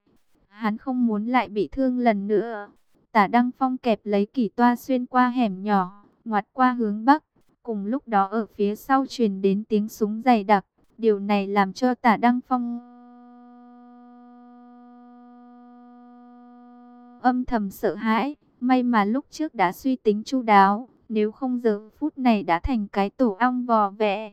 Hắn không muốn lại bị thương lần nữa. Tả Đăng Phong kẹp lấy kỷ toa xuyên qua hẻm nhỏ, ngoặt qua hướng Bắc. Cùng lúc đó ở phía sau truyền đến tiếng súng dày đặc. Điều này làm cho tả Đăng Phong âm thầm sợ hãi. May mà lúc trước đã suy tính chu đáo. Nếu không giờ phút này đã thành cái tổ ong vò vẽ.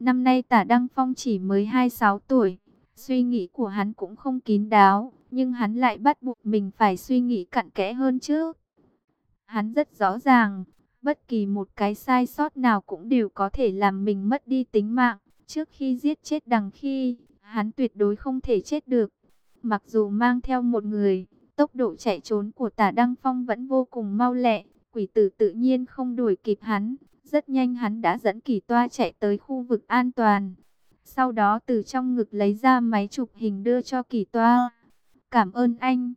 Năm nay tả Đăng Phong chỉ mới 26 tuổi. Suy nghĩ của hắn cũng không kín đáo. Nhưng hắn lại bắt buộc mình phải suy nghĩ cặn kẽ hơn trước. Hắn rất rõ ràng, bất kỳ một cái sai sót nào cũng đều có thể làm mình mất đi tính mạng. Trước khi giết chết đằng khi, hắn tuyệt đối không thể chết được. Mặc dù mang theo một người, tốc độ chạy trốn của tả Đăng Phong vẫn vô cùng mau lẹ. Quỷ tử tự nhiên không đuổi kịp hắn. Rất nhanh hắn đã dẫn kỳ toa chạy tới khu vực an toàn. Sau đó từ trong ngực lấy ra máy chụp hình đưa cho kỳ toa. Cảm ơn anh.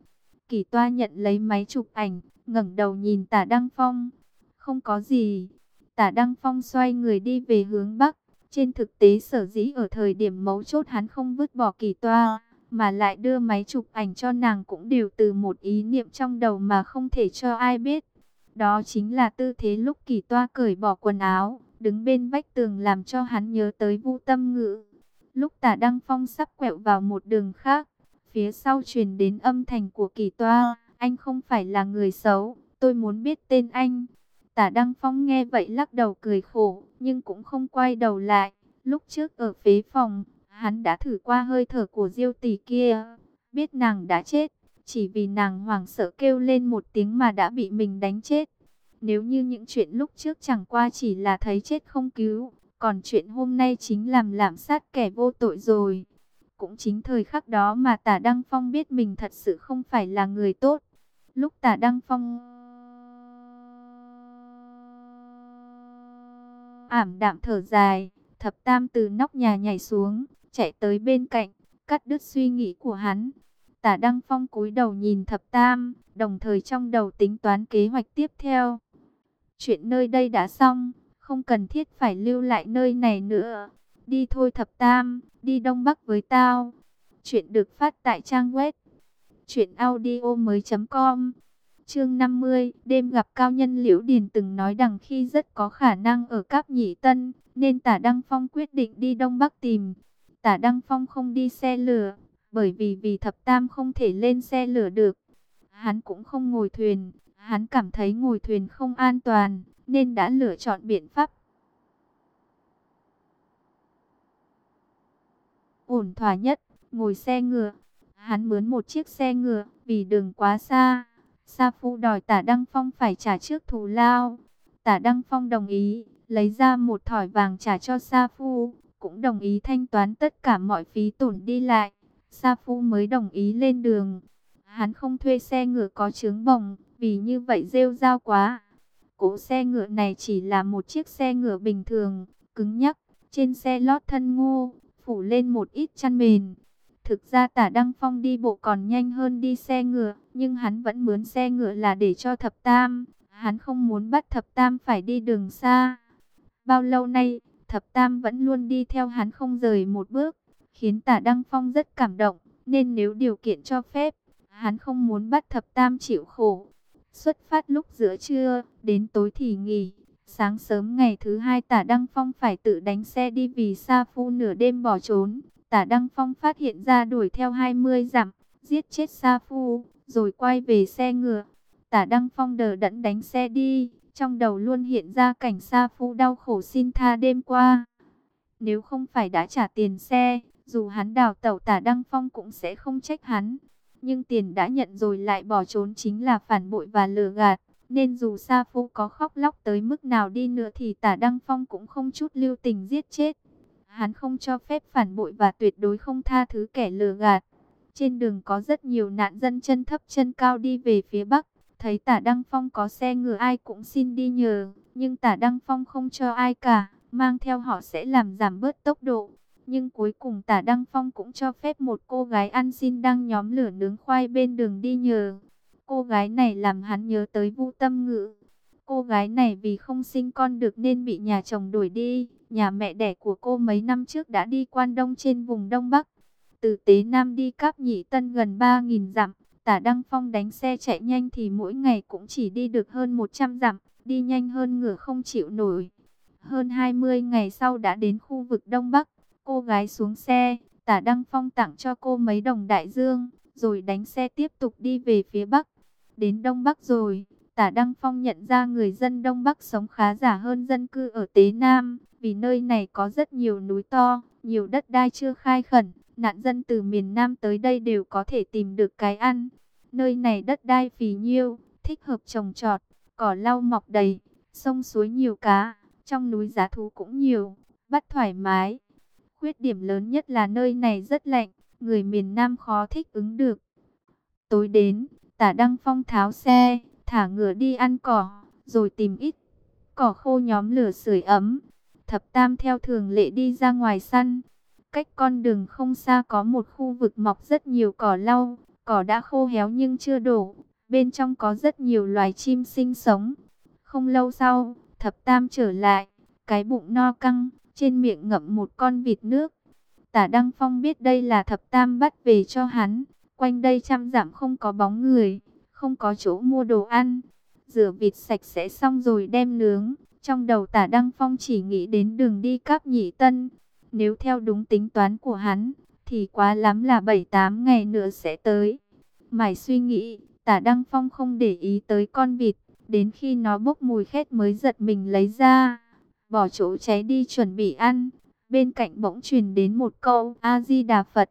Kỳ toa nhận lấy máy chụp ảnh, ngẩng đầu nhìn tả Đăng Phong. Không có gì. Tả Đăng Phong xoay người đi về hướng Bắc. Trên thực tế sở dĩ ở thời điểm mấu chốt hắn không vứt bỏ kỳ toa, mà lại đưa máy chụp ảnh cho nàng cũng đều từ một ý niệm trong đầu mà không thể cho ai biết. Đó chính là tư thế lúc kỳ toa cởi bỏ quần áo, đứng bên vách tường làm cho hắn nhớ tới vu tâm ngữ. Lúc tả Đăng Phong sắp quẹo vào một đường khác, phía sau truyền đến âm thanh của kỳ toa, anh không phải là người xấu, tôi muốn biết tên anh. Tả Đăng Phong nghe vậy lắc đầu cười khổ, nhưng cũng không quay đầu lại. Lúc trước ở phế phòng, hắn đã thử qua hơi thở của diêu tỷ kia. Biết nàng đã chết, chỉ vì nàng hoảng sợ kêu lên một tiếng mà đã bị mình đánh chết. Nếu như những chuyện lúc trước chẳng qua chỉ là thấy chết không cứu, còn chuyện hôm nay chính làm lạm sát kẻ vô tội rồi. Cũng chính thời khắc đó mà tả Đăng Phong biết mình thật sự không phải là người tốt. Lúc tả Đăng Phong ảm đạm thở dài, thập tam từ nóc nhà nhảy xuống, chạy tới bên cạnh, cắt đứt suy nghĩ của hắn. Tả Đăng Phong cúi đầu nhìn thập tam, đồng thời trong đầu tính toán kế hoạch tiếp theo. Chuyện nơi đây đã xong, không cần thiết phải lưu lại nơi này nữa. Đi thôi thập tam, đi Đông Bắc với tao. Chuyện được phát tại trang web chuyện audio mới.com Chương 50, đêm gặp cao nhân Liễu Điền từng nói đằng khi rất có khả năng ở Cáp Nhĩ Tân, nên Tả Đăng Phong quyết định đi Đông Bắc tìm. Tả Đăng Phong không đi xe lửa, bởi vì vì thập tam không thể lên xe lửa được. Hắn cũng không ngồi thuyền, hắn cảm thấy ngồi thuyền không an toàn, nên đã lựa chọn biện pháp. Ổn thỏa nhất, ngồi xe ngựa. Hắn mướn một chiếc xe ngựa, vì đường quá xa Sa Phu đòi tả Đăng Phong phải trả trước thù lao. Tả Đăng Phong đồng ý, lấy ra một thỏi vàng trả cho Sa Phu, cũng đồng ý thanh toán tất cả mọi phí tổn đi lại. Sa Phu mới đồng ý lên đường. Hắn không thuê xe ngựa có chướng bồng, vì như vậy rêu rao quá. Cố xe ngựa này chỉ là một chiếc xe ngựa bình thường, cứng nhắc, trên xe lót thân ngô, phủ lên một ít chăn mền. Thực ra tả Đăng Phong đi bộ còn nhanh hơn đi xe ngựa, nhưng hắn vẫn mướn xe ngựa là để cho thập tam. Hắn không muốn bắt thập tam phải đi đường xa. Bao lâu nay, thập tam vẫn luôn đi theo hắn không rời một bước, khiến tả Đăng Phong rất cảm động. Nên nếu điều kiện cho phép, hắn không muốn bắt thập tam chịu khổ. Xuất phát lúc giữa trưa, đến tối thì nghỉ. Sáng sớm ngày thứ hai tả Đăng Phong phải tự đánh xe đi vì Sa Phu nửa đêm bỏ trốn. Tả Đăng Phong phát hiện ra đuổi theo 20 dặm, giết chết Sa Phu, rồi quay về xe ngựa. Tả Đăng Phong đờ đẫn đánh xe đi, trong đầu luôn hiện ra cảnh Sa Phu đau khổ xin tha đêm qua. Nếu không phải đã trả tiền xe, dù hắn đào tẩu Tả Đăng Phong cũng sẽ không trách hắn. Nhưng tiền đã nhận rồi lại bỏ trốn chính là phản bội và lừa gạt. Nên dù Sa Phu có khóc lóc tới mức nào đi nữa thì Tả Đăng Phong cũng không chút lưu tình giết chết. Hắn không cho phép phản bội và tuyệt đối không tha thứ kẻ lừa gạt. Trên đường có rất nhiều nạn dân chân thấp chân cao đi về phía Bắc. Thấy tả Đăng Phong có xe ngựa ai cũng xin đi nhờ. Nhưng tả Đăng Phong không cho ai cả. Mang theo họ sẽ làm giảm bớt tốc độ. Nhưng cuối cùng tả Đăng Phong cũng cho phép một cô gái ăn xin đang nhóm lửa nướng khoai bên đường đi nhờ. Cô gái này làm hắn nhớ tới Vu Tâm Ngữ. Cô gái này vì không sinh con được nên bị nhà chồng đuổi đi. Nhà mẹ đẻ của cô mấy năm trước đã đi quan đông trên vùng Đông Bắc. Từ Tế Nam đi Cáp nhị Tân gần 3.000 dặm. Tả Đăng Phong đánh xe chạy nhanh thì mỗi ngày cũng chỉ đi được hơn 100 dặm, đi nhanh hơn ngựa không chịu nổi. Hơn 20 ngày sau đã đến khu vực Đông Bắc, cô gái xuống xe, Tả Đăng Phong tặng cho cô mấy đồng đại dương, rồi đánh xe tiếp tục đi về phía Bắc. Đến Đông Bắc rồi, Tả Đăng Phong nhận ra người dân Đông Bắc sống khá giả hơn dân cư ở Tế Nam, vì nơi này có rất nhiều núi to, nhiều đất đai chưa khai khẩn, nạn dân từ miền Nam tới đây đều có thể tìm được cái ăn. Nơi này đất đai phì nhiêu, thích hợp trồng trọt, cỏ lau mọc đầy, sông suối nhiều cá, trong núi giá thú cũng nhiều, bắt thoải mái. Khuyết điểm lớn nhất là nơi này rất lạnh, người miền Nam khó thích ứng được. Tối đến, tả Đăng Phong tháo xe, thả ngựa đi ăn cỏ, rồi tìm ít cỏ khô nhóm lửa sưởi ấm. Thập Tam theo thường lệ đi ra ngoài săn. Cách con đường không xa có một khu vực mọc rất nhiều cỏ lau, cỏ đã khô héo nhưng chưa đổ. Bên trong có rất nhiều loài chim sinh sống. Không lâu sau, Thập Tam trở lại, cái bụng no căng, trên miệng ngậm một con vịt nước. Tả Đăng Phong biết đây là Thập Tam bắt về cho hắn. Quanh đây trăm giảm không có bóng người, không có chỗ mua đồ ăn. Rửa vịt sạch sẽ xong rồi đem nướng. Trong đầu tả Đăng Phong chỉ nghĩ đến đường đi cáp nhị tân. Nếu theo đúng tính toán của hắn, thì quá lắm là 7-8 ngày nữa sẽ tới. Mải suy nghĩ, tả Đăng Phong không để ý tới con vịt. Đến khi nó bốc mùi khét mới giật mình lấy ra. Bỏ chỗ cháy đi chuẩn bị ăn. Bên cạnh bỗng truyền đến một câu A-di-đà Phật.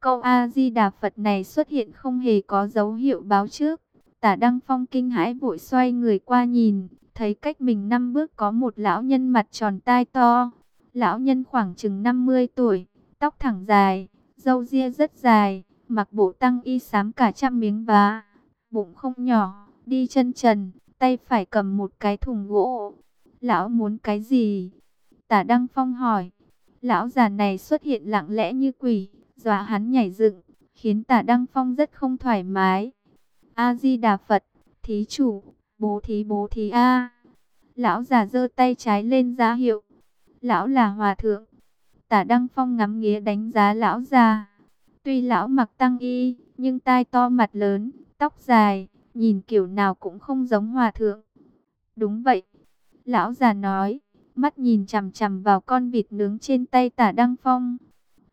Câu A-di-đà Phật này xuất hiện không hề có dấu hiệu báo trước. Tả Đăng Phong kinh hãi vội xoay người qua nhìn, thấy cách mình năm bước có một lão nhân mặt tròn tai to. Lão nhân khoảng chừng 50 tuổi, tóc thẳng dài, râu ria rất dài, mặc bộ tăng y xám cả trăm miếng vá, bụng không nhỏ, đi chân trần, tay phải cầm một cái thùng gỗ. Lão muốn cái gì? Tả Đăng Phong hỏi. Lão già này xuất hiện lặng lẽ như quỷ, dọa hắn nhảy dựng, khiến tả Đăng Phong rất không thoải mái. A-di-đà Phật, thí chủ, bố thí bố thí A. Lão già giơ tay trái lên giá hiệu. Lão là hòa thượng. Tả Đăng Phong ngắm nghía đánh giá lão già. Tuy lão mặc tăng y, nhưng tai to mặt lớn, tóc dài, nhìn kiểu nào cũng không giống hòa thượng. Đúng vậy. Lão già nói, mắt nhìn chằm chằm vào con vịt nướng trên tay tả Đăng Phong.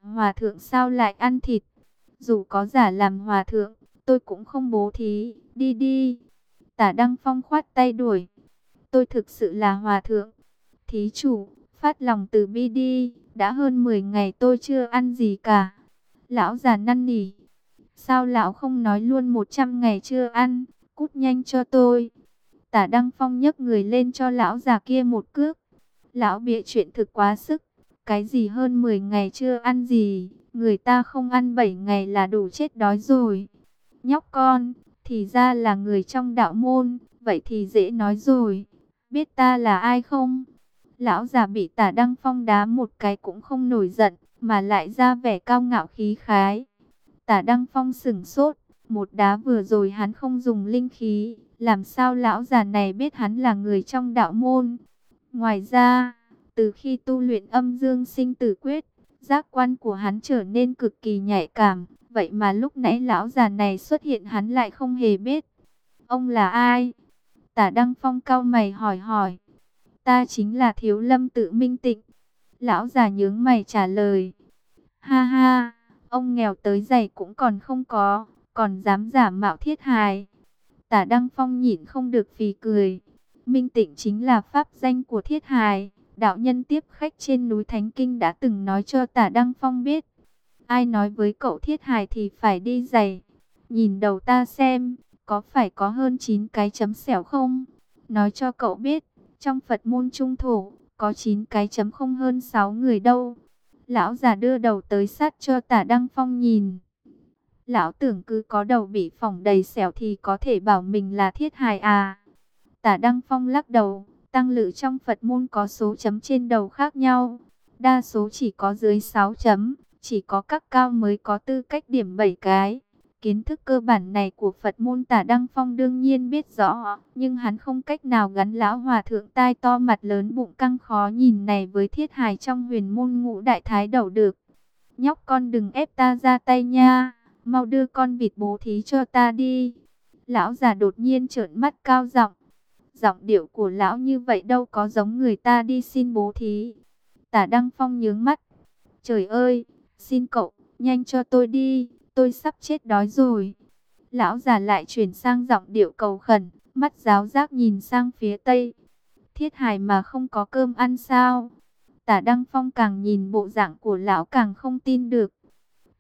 Hòa thượng sao lại ăn thịt? Dù có giả làm hòa thượng, tôi cũng không bố thí, đi đi. Tả Đăng Phong khoát tay đuổi. Tôi thực sự là hòa thượng. Thí chủ, phát lòng từ bi đi, đã hơn 10 ngày tôi chưa ăn gì cả. Lão già năn nỉ. Sao lão không nói luôn 100 ngày chưa ăn, cút nhanh cho tôi. Tả Đăng Phong nhấc người lên cho lão già kia một cước. Lão bịa chuyện thực quá sức. Cái gì hơn 10 ngày chưa ăn gì, người ta không ăn 7 ngày là đủ chết đói rồi. Nhóc con, thì ra là người trong đạo môn, vậy thì dễ nói rồi. Biết ta là ai không? Lão già bị tả đăng phong đá một cái cũng không nổi giận, mà lại ra vẻ cao ngạo khí khái. Tả đăng phong sửng sốt, một đá vừa rồi hắn không dùng linh khí, làm sao lão già này biết hắn là người trong đạo môn. Ngoài ra, từ khi tu luyện âm dương sinh tử quyết, giác quan của hắn trở nên cực kỳ nhạy cảm, Vậy mà lúc nãy lão già này xuất hiện hắn lại không hề biết. Ông là ai? Tả Đăng Phong cao mày hỏi hỏi. Ta chính là Thiếu Lâm tự minh tịnh. Lão già nhướng mày trả lời. Ha ha, ông nghèo tới giày cũng còn không có, còn dám giả mạo thiết hài. Tả Đăng Phong nhịn không được phì cười. Minh tịnh chính là pháp danh của thiết hài. Đạo nhân tiếp khách trên núi Thánh Kinh đã từng nói cho tả Đăng Phong biết. Ai nói với cậu thiết hài thì phải đi giày. Nhìn đầu ta xem, có phải có hơn 9 cái chấm xẻo không? Nói cho cậu biết, trong Phật môn trung thổ, có 9 cái chấm không hơn 6 người đâu. Lão già đưa đầu tới sát cho tả Đăng Phong nhìn. Lão tưởng cứ có đầu bị phỏng đầy xẻo thì có thể bảo mình là thiết hài à. Tả Đăng Phong lắc đầu, tăng lự trong Phật môn có số chấm trên đầu khác nhau. Đa số chỉ có dưới 6 chấm, chỉ có các cao mới có tư cách điểm 7 cái. Kiến thức cơ bản này của Phật môn tả Đăng Phong đương nhiên biết rõ, nhưng hắn không cách nào gắn lão hòa thượng tai to mặt lớn bụng căng khó nhìn này với thiết hài trong huyền môn ngũ đại thái đầu được. Nhóc con đừng ép ta ra tay nha, mau đưa con vịt bố thí cho ta đi. Lão già đột nhiên trợn mắt cao giọng. Giọng điệu của lão như vậy đâu có giống người ta đi xin bố thí. Tả Đăng Phong nhướng mắt. Trời ơi, xin cậu, nhanh cho tôi đi, tôi sắp chết đói rồi. Lão già lại chuyển sang giọng điệu cầu khẩn, mắt giáo giác nhìn sang phía tây. Thiết hài mà không có cơm ăn sao? Tả Đăng Phong càng nhìn bộ dạng của lão càng không tin được.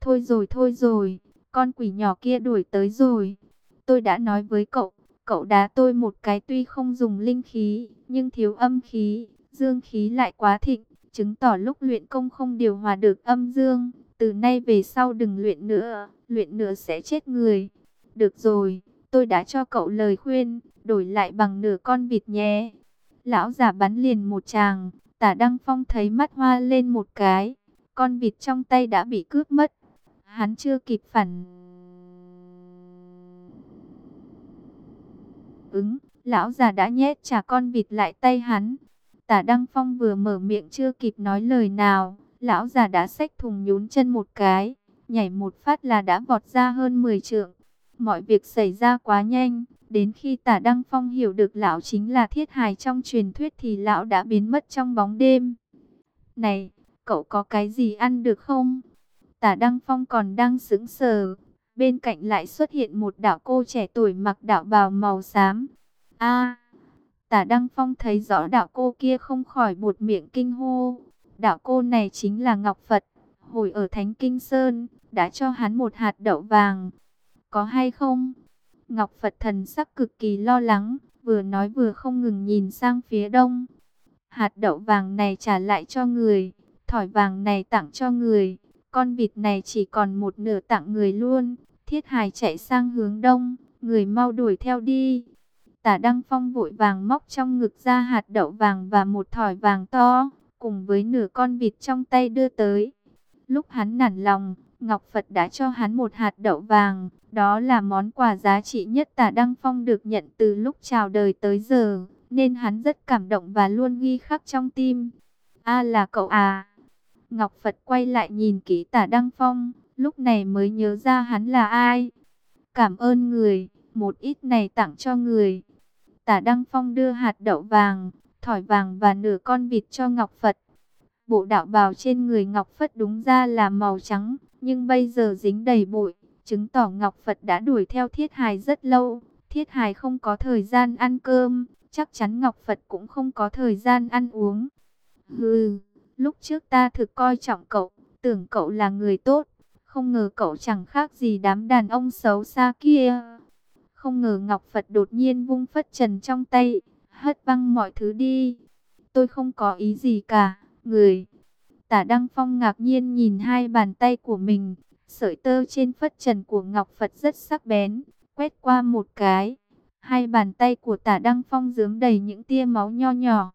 Thôi rồi thôi rồi, con quỷ nhỏ kia đuổi tới rồi. Tôi đã nói với cậu, cậu đá tôi một cái tuy không dùng linh khí, nhưng thiếu âm khí, dương khí lại quá thịnh, chứng tỏ lúc luyện công không điều hòa được âm dương. Từ nay về sau đừng luyện nữa, luyện nữa sẽ chết người. Được rồi, tôi đã cho cậu lời khuyên, đổi lại bằng nửa con vịt nhé. Lão già bắn liền một chàng, tả Đăng Phong thấy mắt hoa lên một cái, con vịt trong tay đã bị cướp mất. Hắn chưa kịp phản ứng, lão già đã nhét trả con vịt lại tay hắn. Tả Đăng Phong vừa mở miệng chưa kịp nói lời nào, lão già đã xách thùng nhún chân một cái, nhảy một phát là đã vọt ra hơn 10 trượng. Mọi việc xảy ra quá nhanh, đến khi tả Đăng Phong hiểu được lão chính là thiết hài trong truyền thuyết thì lão đã biến mất trong bóng đêm. Này, cậu có cái gì ăn được không? Tả Đăng Phong còn đang sững sờ, bên cạnh lại xuất hiện một đạo cô trẻ tuổi mặc đạo bào màu xám. A, Tả Đăng Phong thấy rõ đạo cô kia không khỏi buột miệng kinh hô. Đạo cô này chính là Ngọc Phật, hồi ở Thánh Kinh Sơn, đã cho hắn một hạt đậu vàng. Có hay không? Ngọc Phật thần sắc cực kỳ lo lắng, vừa nói vừa không ngừng nhìn sang phía đông. Hạt đậu vàng này trả lại cho người, thỏi vàng này tặng cho người, con vịt này chỉ còn một nửa tặng người luôn. Thiết hài chạy sang hướng đông, người mau đuổi theo đi. Tả Đăng Phong vội vàng móc trong ngực ra hạt đậu vàng và một thỏi vàng to, cùng với nửa con vịt trong tay đưa tới. Lúc hắn nản lòng, Ngọc Phật đã cho hắn một hạt đậu vàng, đó là món quà giá trị nhất Tả Đăng Phong được nhận từ lúc chào đời tới giờ, nên hắn rất cảm động và luôn ghi khắc trong tim. A là cậu à? Ngọc Phật quay lại nhìn kỹ Tả Đăng Phong, lúc này mới nhớ ra hắn là ai. Cảm ơn người, một ít này tặng cho người. Tả Đăng Phong đưa hạt đậu vàng, thỏi vàng và nửa con vịt cho Ngọc Phật. Bộ đạo bào trên người Ngọc Phật đúng ra là màu trắng, nhưng bây giờ dính đầy bụi, chứng tỏ Ngọc Phật đã đuổi theo Thiết Hài rất lâu. Thiết Hài không có thời gian ăn cơm, chắc chắn Ngọc Phật cũng không có thời gian ăn uống. Hừ, lúc trước ta thực coi trọng cậu, tưởng cậu là người tốt, không ngờ cậu chẳng khác gì đám đàn ông xấu xa kia. Không ngờ Ngọc Phật đột nhiên vung phất trần trong tay, hất văng mọi thứ đi. Tôi không có ý gì cả, người. Tả Đăng Phong ngạc nhiên nhìn hai bàn tay của mình, sợi tơ trên phất trần của Ngọc Phật rất sắc bén, quét qua một cái. Hai bàn tay của tả Đăng Phong dướng đầy những tia máu nho nhỏ.